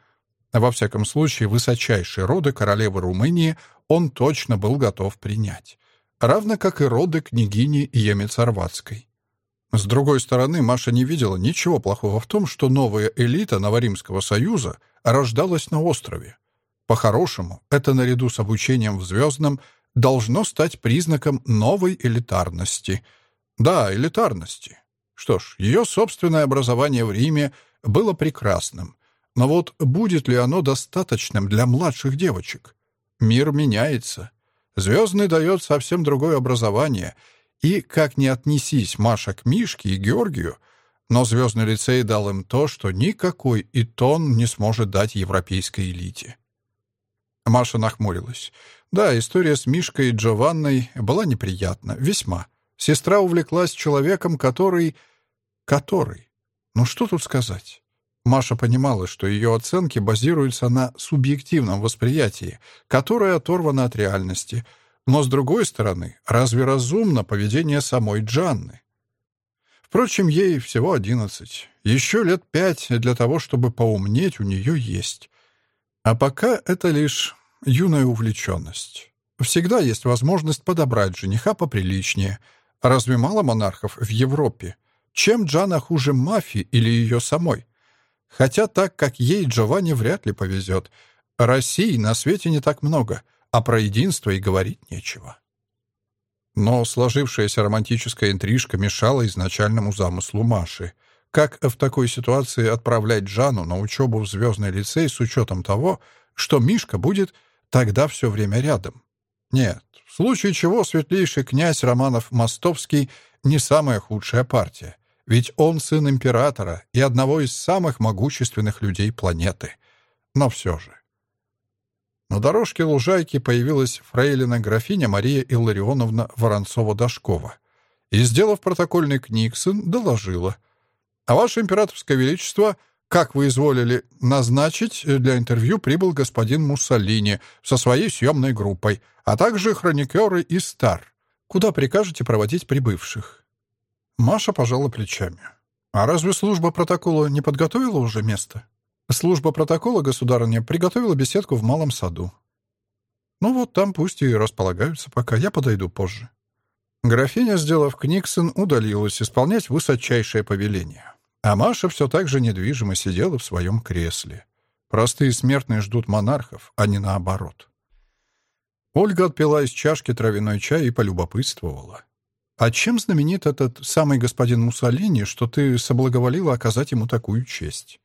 Во всяком случае, высочайшие роды королевы Румынии он точно был готов принять, равно как и роды княгини Емец-Орватской. С другой стороны, Маша не видела ничего плохого в том, что новая элита Новоримского союза рождалась на острове. По-хорошему, это наряду с обучением в «Звездном» должно стать признаком новой элитарности. Да, элитарности. Что ж, ее собственное образование в Риме было прекрасным. Но вот будет ли оно достаточным для младших девочек? Мир меняется. «Звездный» дает совсем другое образование. И, как ни отнесись Маша к Мишке и Георгию, но «Звездный лицей» дал им то, что никакой итон не сможет дать европейской элите. Маша нахмурилась. Да, история с Мишкой и Джованной была неприятна, весьма. Сестра увлеклась человеком, который... Который? Ну что тут сказать? Маша понимала, что ее оценки базируются на субъективном восприятии, которое оторвано от реальности. Но, с другой стороны, разве разумно поведение самой Джанны? Впрочем, ей всего одиннадцать. Еще лет пять для того, чтобы поумнеть, у нее есть. А пока это лишь юная увлеченность. Всегда есть возможность подобрать жениха поприличнее. Разве мало монархов в Европе? Чем Джана хуже мафии или ее самой? Хотя так, как ей Джованни вряд ли повезет. России на свете не так много, а про единство и говорить нечего. Но сложившаяся романтическая интрижка мешала изначальному замыслу Маши — как в такой ситуации отправлять Жанну на учебу в звездный лицей с учетом того, что Мишка будет тогда все время рядом? Нет, в случае чего светлейший князь Романов-Мостовский не самая худшая партия, ведь он сын императора и одного из самых могущественных людей планеты. Но все же. На дорожке лужайки появилась фрейлина графиня Мария Илларионовна Воронцова-Дашкова и, сделав протокольный книгсон, доложила — а ваше императорское величество, как вы изволили назначить, для интервью прибыл господин Муссолини со своей съемной группой, а также хроникеры и стар. Куда прикажете проводить прибывших?» Маша пожала плечами. «А разве служба протокола не подготовила уже место?» «Служба протокола, государыня, приготовила беседку в малом саду». «Ну вот там пусть и располагаются, пока я подойду позже». Графиня, сделав книгсон, удалилась исполнять высочайшее повеление. А Маша все так же недвижимо сидела в своем кресле. Простые смертные ждут монархов, а не наоборот. Ольга отпила из чашки травяной чай и полюбопытствовала. «А чем знаменит этот самый господин Муссолини, что ты соблаговолила оказать ему такую честь?»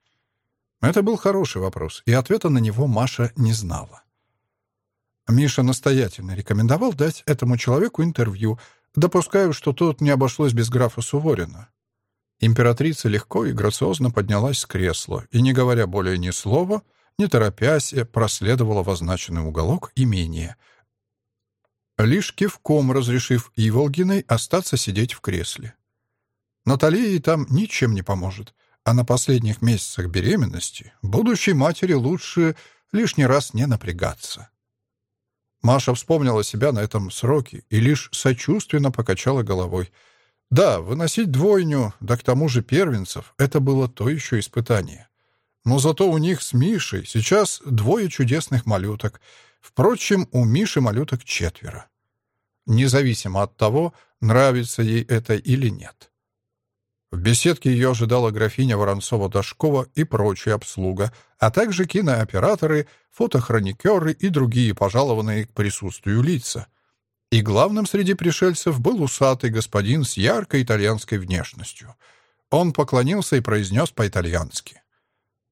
Это был хороший вопрос, и ответа на него Маша не знала. Миша настоятельно рекомендовал дать этому человеку интервью, допускаю, что тут не обошлось без графа Суворина. Императрица легко и грациозно поднялась с кресла и, не говоря более ни слова, не торопясь, проследовала в означенный уголок имения, лишь кивком разрешив Иволгиной остаться сидеть в кресле. Наталья ей там ничем не поможет, а на последних месяцах беременности будущей матери лучше лишний раз не напрягаться. Маша вспомнила себя на этом сроке и лишь сочувственно покачала головой — да, выносить двойню, да к тому же первенцев, это было то еще испытание. Но зато у них с Мишей сейчас двое чудесных малюток. Впрочем, у Миши малюток четверо. Независимо от того, нравится ей это или нет. В беседке ее ожидала графиня Воронцова-Дашкова и прочая обслуга, а также кинооператоры, фотохроникеры и другие пожалованные к присутствию лица — и главным среди пришельцев был усатый господин с яркой итальянской внешностью. Он поклонился и произнес по-итальянски.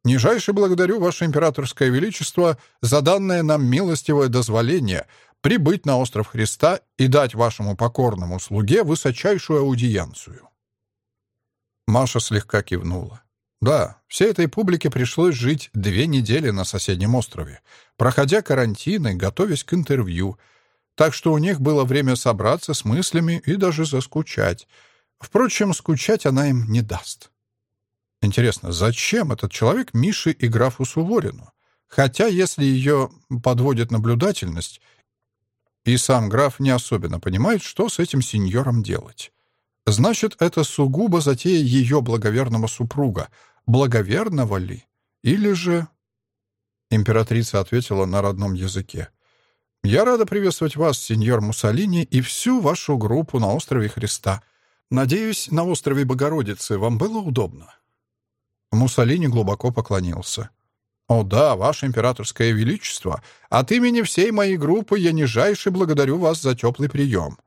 «Нижайше благодарю, Ваше Императорское Величество, за данное нам милостивое дозволение прибыть на остров Христа и дать вашему покорному слуге высочайшую аудиенцию». Маша слегка кивнула. Да, всей этой публике пришлось жить две недели на соседнем острове, проходя карантин и готовясь к интервью — так что у них было время собраться с мыслями и даже заскучать. Впрочем, скучать она им не даст. Интересно, зачем этот человек Мише и графу Суворину? Хотя, если ее подводит наблюдательность, и сам граф не особенно понимает, что с этим сеньором делать. Значит, это сугубо затея ее благоверного супруга, благоверного ли? Или же...» Императрица ответила на родном языке. «Я рада приветствовать вас, сеньор Муссолини, и всю вашу группу на острове Христа. Надеюсь, на острове Богородицы вам было удобно?» Муссолини глубоко поклонился. «О да, ваше императорское величество, от имени всей моей группы я нижайше благодарю вас за теплый прием».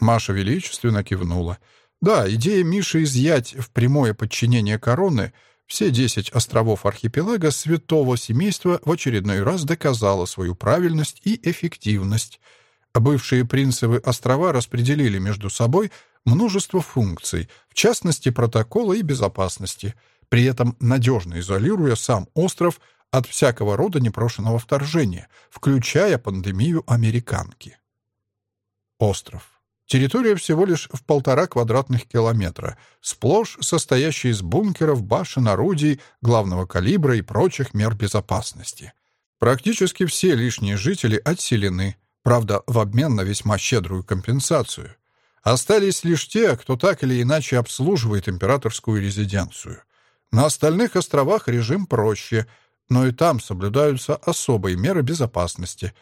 Маша величественно кивнула. «Да, идея Миши изъять в прямое подчинение короны — все десять островов архипелага святого семейства в очередной раз доказала свою правильность и эффективность. Бывшие принцевы острова распределили между собой множество функций, в частности протокола и безопасности, при этом надежно изолируя сам остров от всякого рода непрошенного вторжения, включая пандемию американки. Остров. Территория всего лишь в полтора квадратных километра, сплошь состоящая из бункеров, башен, орудий, главного калибра и прочих мер безопасности. Практически все лишние жители отселены, правда, в обмен на весьма щедрую компенсацию. Остались лишь те, кто так или иначе обслуживает императорскую резиденцию. На остальных островах режим проще, но и там соблюдаются особые меры безопасности.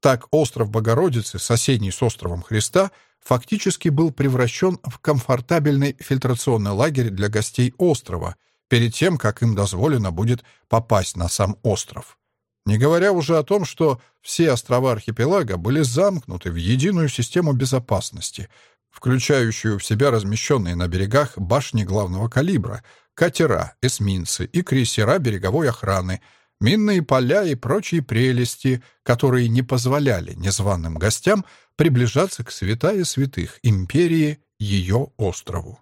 Так остров Богородицы, соседний с островом Христа, фактически был превращен в комфортабельный фильтрационный лагерь для гостей острова, перед тем, как им дозволено будет попасть на сам остров. Не говоря уже о том, что все острова архипелага были замкнуты в единую систему безопасности, включающую в себя размещенные на берегах башни главного калибра, катера, эсминцы и крейсера береговой охраны, минные поля и прочие прелести, которые не позволяли незваным гостям приближаться к святая святых империи, ее острову.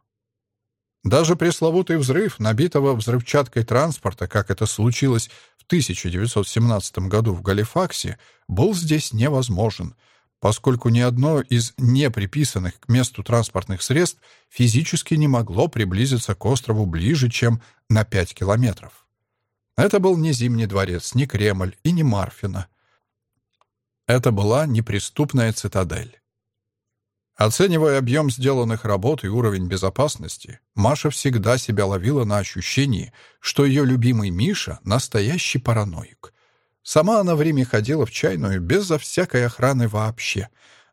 Даже пресловутый взрыв набитого взрывчаткой транспорта, как это случилось в 1917 году в Галифаксе, был здесь невозможен, поскольку ни одно из неприписанных к месту транспортных средств физически не могло приблизиться к острову ближе, чем на 5 километров. Это был не Зимний дворец, не Кремль и не Марфина. Это была неприступная цитадель. Оценивая объем сделанных работ и уровень безопасности, Маша всегда себя ловила на ощущении, что ее любимый Миша — настоящий параноик. Сама она в Риме ходила в чайную безо всякой охраны вообще.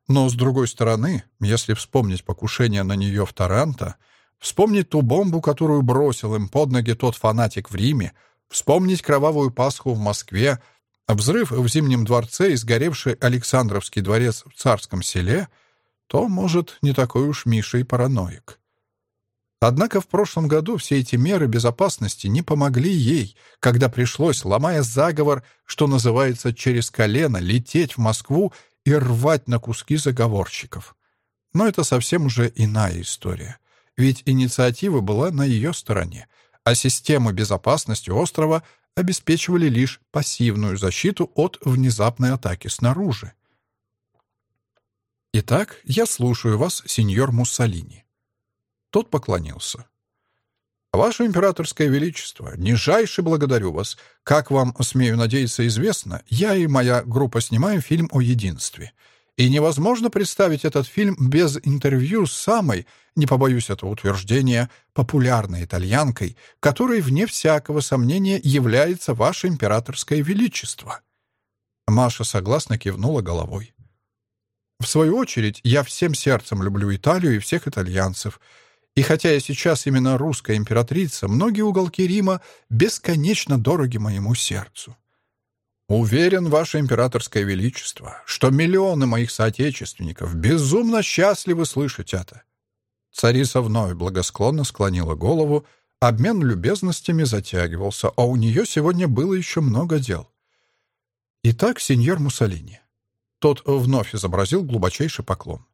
Но, с другой стороны, если вспомнить покушение на нее в Таранто, вспомнить ту бомбу, которую бросил им под ноги тот фанатик в Риме, вспомнить кровавую Пасху в Москве — взрыв в Зимнем дворце и сгоревший Александровский дворец в Царском селе, то, может, не такой уж Миша и параноик. Однако в прошлом году все эти меры безопасности не помогли ей, когда пришлось, ломая заговор, что называется, через колено, лететь в Москву и рвать на куски заговорщиков. Но это совсем уже иная история. Ведь инициатива была на ее стороне, а системы безопасности острова обеспечивали лишь пассивную защиту от внезапной атаки снаружи. «Итак, я слушаю вас, сеньор Муссолини». Тот поклонился. «Ваше императорское величество, нижайше благодарю вас. Как вам, смею надеяться, известно, я и моя группа снимаем фильм о единстве. И невозможно представить этот фильм без интервью с самой, не побоюсь этого утверждения, популярной итальянкой, которой, вне всякого сомнения, является ваше императорское величество». Маша согласно кивнула головой. «В свою очередь, я всем сердцем люблю Италию и всех итальянцев. И хотя я сейчас именно русская императрица, многие уголки Рима бесконечно дороги моему сердцу. Уверен, Ваше Императорское Величество, что миллионы моих соотечественников безумно счастливы слышать это. Царица вновь благосклонно склонила голову, обмен любезностями затягивался, а у нее сегодня было еще много дел. Итак, сеньор Муссолини. Тот вновь изобразил глубочайший поклон.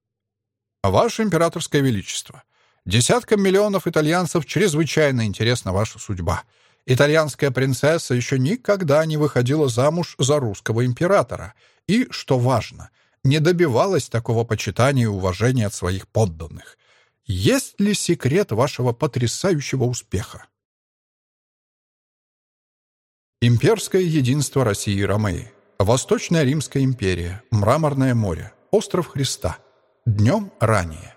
«Ваше императорское величество, десяткам миллионов итальянцев чрезвычайно интересна ваша судьба — Итальянская принцесса еще никогда не выходила замуж за русского императора и, что важно, не добивалась такого почитания и уважения от своих подданных. Есть ли секрет вашего потрясающего успеха? Имперское единство России и Ромеи. Восточная Римская империя. Мраморное море. Остров Христа. Днем ранее.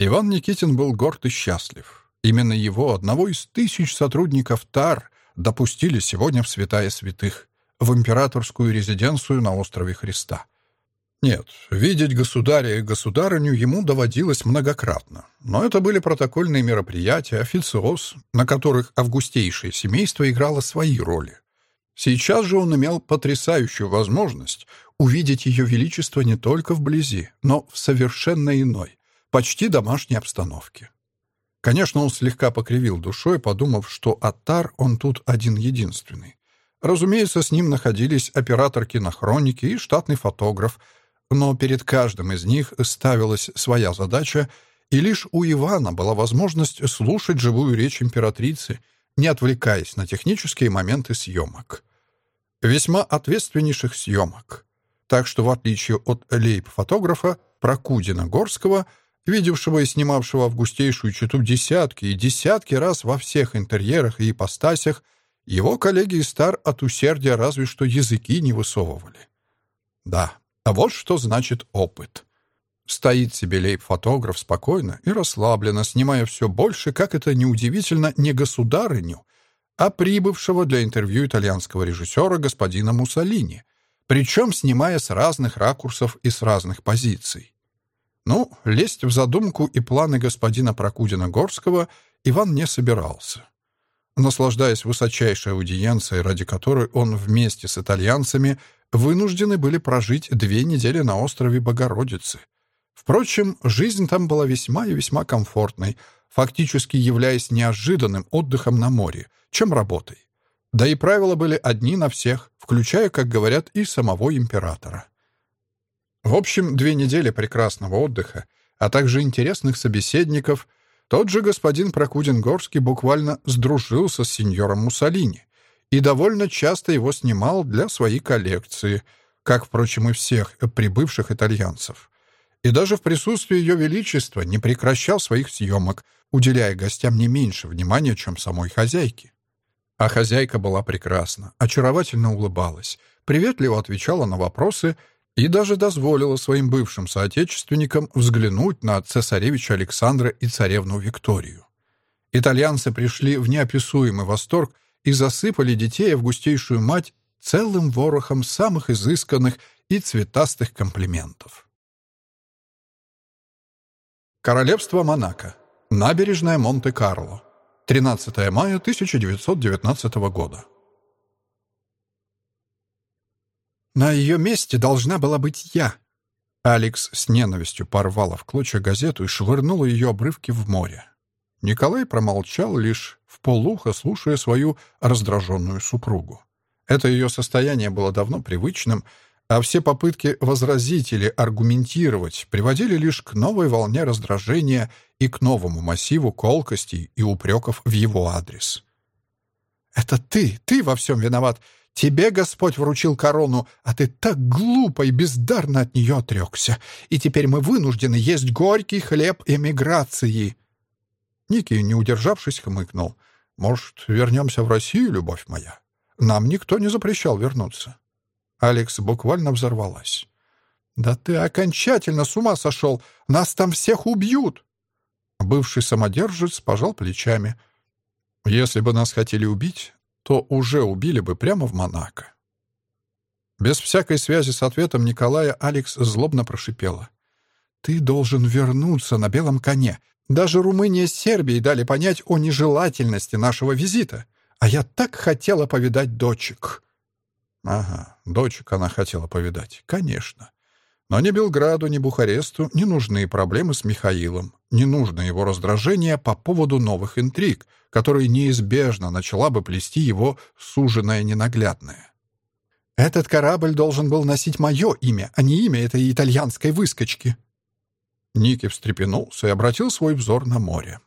Иван Никитин был горд и счастлив. Именно его, одного из тысяч сотрудников ТАР, допустили сегодня в святая святых, в императорскую резиденцию на острове Христа. Нет, видеть государя и государыню ему доводилось многократно. Но это были протокольные мероприятия, официоз, на которых августейшее семейство играло свои роли. Сейчас же он имел потрясающую возможность увидеть ее величество не только вблизи, но в совершенно иной, почти домашней обстановке. Конечно, он слегка покривил душой, подумав, что Аттар он тут один-единственный. Разумеется, с ним находились оператор кинохроники и штатный фотограф, но перед каждым из них ставилась своя задача, и лишь у Ивана была возможность слушать живую речь императрицы, не отвлекаясь на технические моменты съемок весьма ответственнейших съемок. Так что, в отличие от лейб-фотографа Прокудина-Горского, видевшего и снимавшего августейшую читу десятки и десятки раз во всех интерьерах и ипостасях, его коллеги из Стар от усердия разве что языки не высовывали. Да, а вот что значит опыт. Стоит себе лейб-фотограф спокойно и расслабленно, снимая все больше, как это неудивительно, не государыню, а прибывшего для интервью итальянского режиссера господина Муссолини, причем снимая с разных ракурсов и с разных позиций. Ну, лезть в задумку и планы господина Прокудина-Горского Иван не собирался. Наслаждаясь высочайшей аудиенцией, ради которой он вместе с итальянцами вынуждены были прожить две недели на острове Богородицы. Впрочем, жизнь там была весьма и весьма комфортной, фактически являясь неожиданным отдыхом на море, чем работой. Да и правила были одни на всех, включая, как говорят, и самого императора. В общем, две недели прекрасного отдыха, а также интересных собеседников, тот же господин Прокудин-Горский буквально сдружился с сеньором Муссолини и довольно часто его снимал для своей коллекции, как, впрочем, и всех прибывших итальянцев. И даже в присутствии Ее Величества не прекращал своих съемок, уделяя гостям не меньше внимания, чем самой хозяйке. А хозяйка была прекрасна, очаровательно улыбалась, приветливо отвечала на вопросы и даже дозволила своим бывшим соотечественникам взглянуть на цесаревича Александра и царевну Викторию. Итальянцы пришли в неописуемый восторг и засыпали детей августейшую мать целым ворохом самых изысканных и цветастых комплиментов. Королевство Монако. Набережная Монте-Карло. 13 мая 1919 года. На ее месте должна была быть я. Алекс с ненавистью порвала в клочья газету и швырнула ее обрывки в море. Николай промолчал лишь в полухо, слушая свою раздраженную супругу. Это ее состояние было давно привычным, а все попытки возразить или аргументировать приводили лишь к новой волне раздражения и к новому массиву колкостей и упреков в его адрес. «Это ты, ты во всем виноват. Тебе Господь вручил корону, а ты так глупо и бездарно от нее отрекся. И теперь мы вынуждены есть горький хлеб эмиграции». Ники, не удержавшись, хмыкнул. «Может, вернемся в Россию, любовь моя? Нам никто не запрещал вернуться». Алекс буквально взорвалась. «Да ты окончательно с ума сошел! Нас там всех убьют!» Бывший самодержец пожал плечами. «Если бы нас хотели убить, то уже убили бы прямо в Монако». Без всякой связи с ответом Николая Алекс злобно прошипела. «Ты должен вернуться на белом коне. Даже Румыния с Сербией дали понять о нежелательности нашего визита. А я так хотела повидать дочек». Ага, дочек она хотела повидать, конечно. Но ни Белграду, ни Бухаресту не нужны проблемы с Михаилом, не нужно его раздражение по поводу новых интриг, которые неизбежно начала бы плести его суженая ненаглядная. «Этот корабль должен был носить мое имя, а не имя этой итальянской выскочки». Ники встрепенулся и обратил свой взор на море.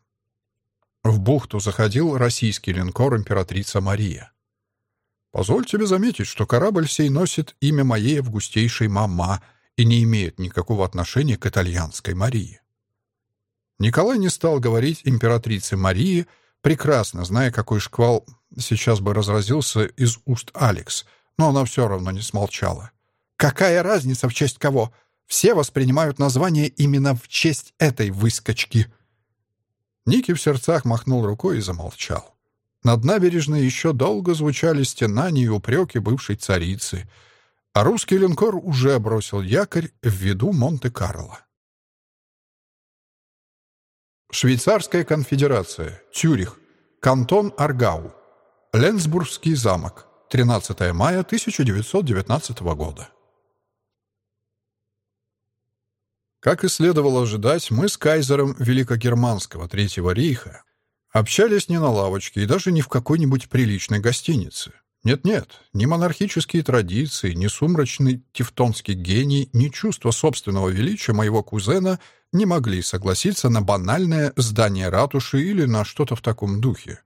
В бухту заходил российский линкор «Императрица Мария». Позволь тебе заметить, что корабль сей носит имя моей августейшей мама и не имеет никакого отношения к итальянской Марии. Николай не стал говорить императрице Марии, прекрасно зная, какой шквал сейчас бы разразился из уст Алекс, но она все равно не смолчала. «Какая разница в честь кого? Все воспринимают название именно в честь этой выскочки». Ники в сердцах махнул рукой и замолчал. Над набережной еще долго звучали стенания и упреки бывшей царицы, а русский линкор уже бросил якорь в виду Монте-Карло. Швейцарская конфедерация. Тюрих. Кантон Аргау. Ленсбургский замок. 13 мая 1919 года. Как и следовало ожидать, мы с кайзером Великогерманского Третьего рейха общались не на лавочке и даже не в какой-нибудь приличной гостинице. Нет-нет, ни монархические традиции, ни сумрачный тевтонский гений, ни чувство собственного величия моего кузена не могли согласиться на банальное здание ратуши или на что-то в таком духе.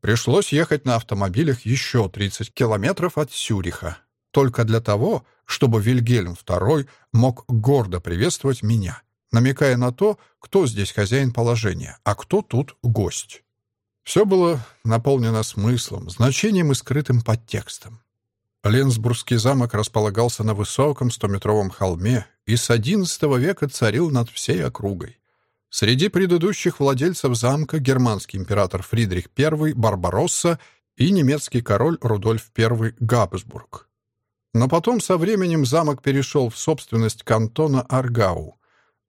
Пришлось ехать на автомобилях еще 30 километров от Сюриха, только для того, чтобы Вильгельм II мог гордо приветствовать меня, намекая на то, кто здесь хозяин положения, а кто тут гость. Все было наполнено смыслом, значением и скрытым подтекстом. Ленсбургский замок располагался на высоком стометровом холме и с XI века царил над всей округой. Среди предыдущих владельцев замка германский император Фридрих I Барбаросса и немецкий король Рудольф I Габсбург. Но потом со временем замок перешел в собственность кантона Аргау,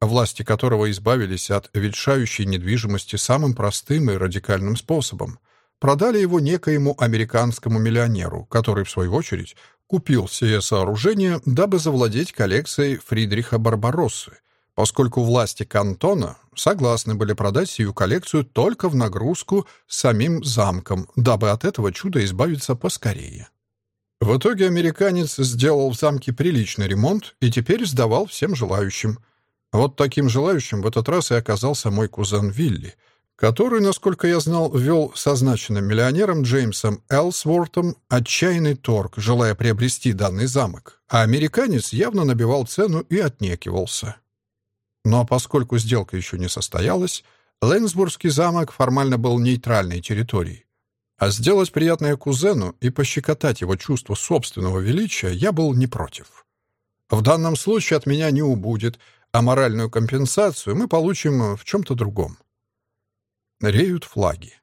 власти которого избавились от ветшающей недвижимости самым простым и радикальным способом. Продали его некоему американскому миллионеру, который, в свою очередь, купил сие сооружение, дабы завладеть коллекцией Фридриха Барбароссы, поскольку власти кантона согласны были продать сию коллекцию только в нагрузку самим замком, дабы от этого чуда избавиться поскорее. В итоге американец сделал в замке приличный ремонт и теперь сдавал всем желающим. Вот таким желающим в этот раз и оказался мой кузен Вилли, который, насколько я знал, вел с означенным миллионером Джеймсом Элсвортом отчаянный торг, желая приобрести данный замок, а американец явно набивал цену и отнекивался. Но поскольку сделка еще не состоялась, Лейнсбургский замок формально был нейтральной территорией. А сделать приятное кузену и пощекотать его чувство собственного величия я был не против. В данном случае от меня не убудет, а моральную компенсацию мы получим в чем-то другом. Реют флаги.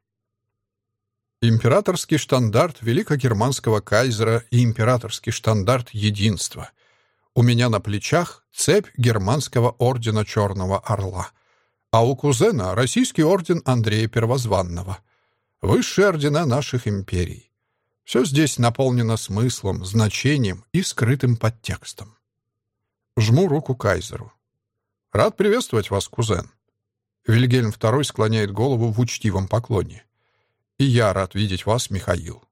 Императорский штандарт великогерманского кайзера и императорский штандарт единства — у меня на плечах цепь германского ордена Черного Орла, а у кузена российский орден Андрея Первозванного. Высшие ордена наших империй. Все здесь наполнено смыслом, значением и скрытым подтекстом. Жму руку кайзеру. «Рад приветствовать вас, кузен». Вильгельм II склоняет голову в учтивом поклоне. «И я рад видеть вас, Михаил».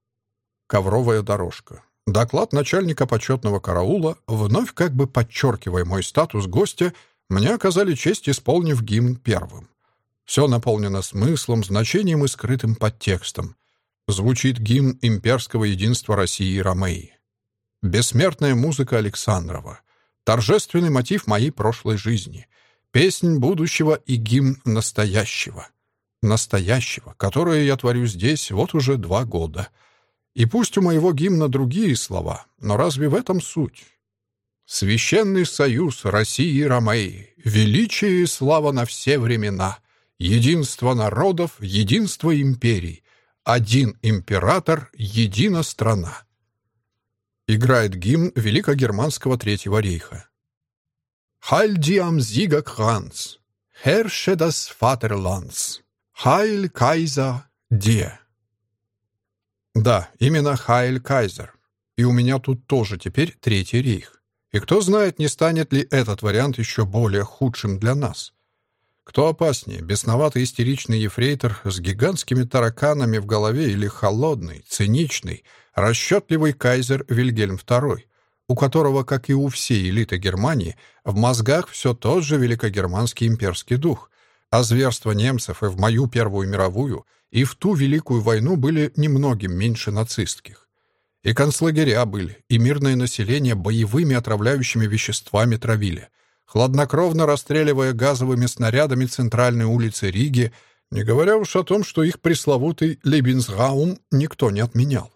Ковровая дорожка. Доклад начальника почетного караула, вновь как бы подчеркивая мой статус гостя, мне оказали честь, исполнив гимн первым. Все наполнено смыслом, значением и скрытым подтекстом. Звучит гимн имперского единства России и Ромеи. Бессмертная музыка Александрова. Торжественный мотив моей прошлой жизни. Песнь будущего и гимн настоящего. Настоящего, которое я творю здесь вот уже два года — и пусть у моего гимна другие слова, но разве в этом суть? Священный союз России и Ромеи, величие и слава на все времена, единство народов, единство империй, один император, едина страна. Играет гимн Великогерманского Третьего рейха. «Heil die am Siegerkranz, herrsche das Vaterlands, Heil Kaiser dir». Да, именно Хайль Кайзер. И у меня тут тоже теперь Третий рейх. И кто знает, не станет ли этот вариант еще более худшим для нас. Кто опаснее, бесноватый истеричный ефрейтор с гигантскими тараканами в голове или холодный, циничный, расчетливый кайзер Вильгельм II, у которого, как и у всей элиты Германии, в мозгах все тот же великогерманский имперский дух, а зверства немцев и в мою Первую мировую — и в ту Великую войну были немногим меньше нацистских. И концлагеря были, и мирное население боевыми отравляющими веществами травили, хладнокровно расстреливая газовыми снарядами центральные улицы Риги, не говоря уж о том, что их пресловутый Лебенсраум никто не отменял.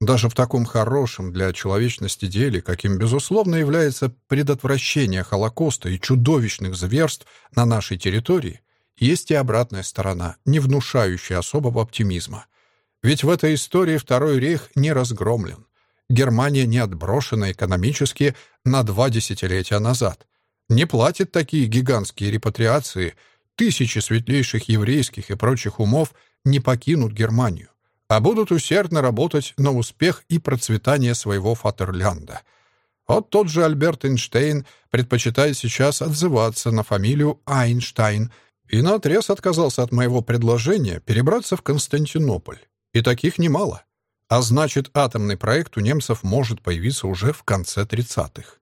Даже в таком хорошем для человечности деле, каким, безусловно, является предотвращение Холокоста и чудовищных зверств на нашей территории, есть и обратная сторона, не внушающая особого оптимизма. Ведь в этой истории Второй рейх не разгромлен. Германия не отброшена экономически на два десятилетия назад. Не платит такие гигантские репатриации, тысячи светлейших еврейских и прочих умов не покинут Германию, а будут усердно работать на успех и процветание своего Фатерлянда. Вот тот же Альберт Эйнштейн предпочитает сейчас отзываться на фамилию Айнштайн и наотрез отказался от моего предложения перебраться в Константинополь. И таких немало. А значит, атомный проект у немцев может появиться уже в конце 30-х.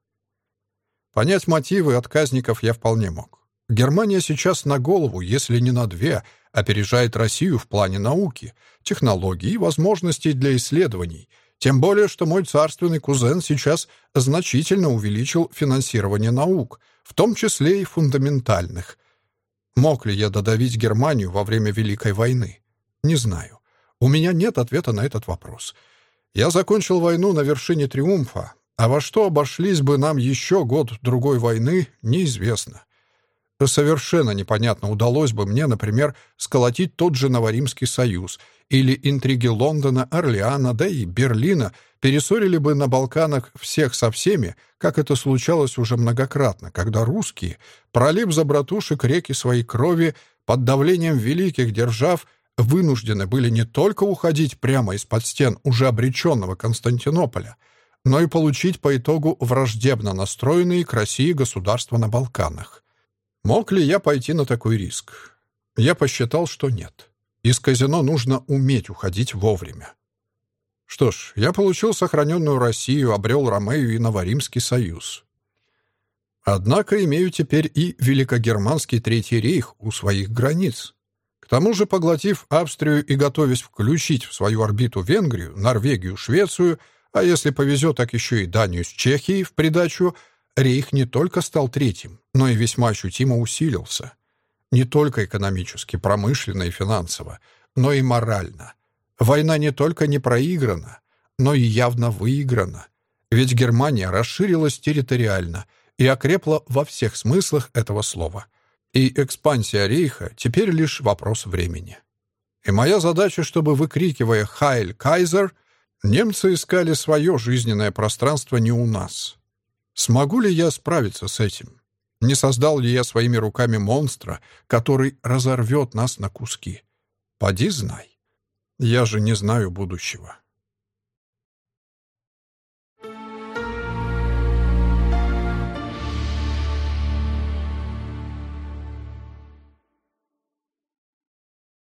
Понять мотивы отказников я вполне мог. Германия сейчас на голову, если не на две, опережает Россию в плане науки, технологий и возможностей для исследований, тем более, что мой царственный кузен сейчас значительно увеличил финансирование наук, в том числе и фундаментальных. Мог ли я додавить Германию во время Великой войны? Не знаю. У меня нет ответа на этот вопрос. Я закончил войну на вершине триумфа, а во что обошлись бы нам еще год-другой войны, неизвестно. Совершенно непонятно, удалось бы мне, например, сколотить тот же Новоримский союз, или интриги Лондона, Орлеана, да и Берлина перессорили бы на Балканах всех со всеми, как это случалось уже многократно, когда русские, пролив за братушек реки своей крови, под давлением великих держав, вынуждены были не только уходить прямо из-под стен уже обреченного Константинополя, но и получить по итогу враждебно настроенные к России государства на Балканах. Мог ли я пойти на такой риск? Я посчитал, что нет. Из казино нужно уметь уходить вовремя. Что ж, я получил сохраненную Россию, обрел Ромею и Новоримский союз. Однако имею теперь и Великогерманский Третий рейх у своих границ. К тому же, поглотив Австрию и готовясь включить в свою орбиту Венгрию, Норвегию, Швецию, а если повезет, так еще и Данию с Чехией в придачу, рейх не только стал третьим, но и весьма ощутимо усилился. Не только экономически, промышленно и финансово, но и морально. Война не только не проиграна, но и явно выиграна. Ведь Германия расширилась территориально и окрепла во всех смыслах этого слова – и экспансия рейха теперь лишь вопрос времени. И моя задача, чтобы, выкрикивая «Хайль Кайзер», немцы искали свое жизненное пространство не у нас. Смогу ли я справиться с этим? Не создал ли я своими руками монстра, который разорвет нас на куски? Поди знай. Я же не знаю будущего.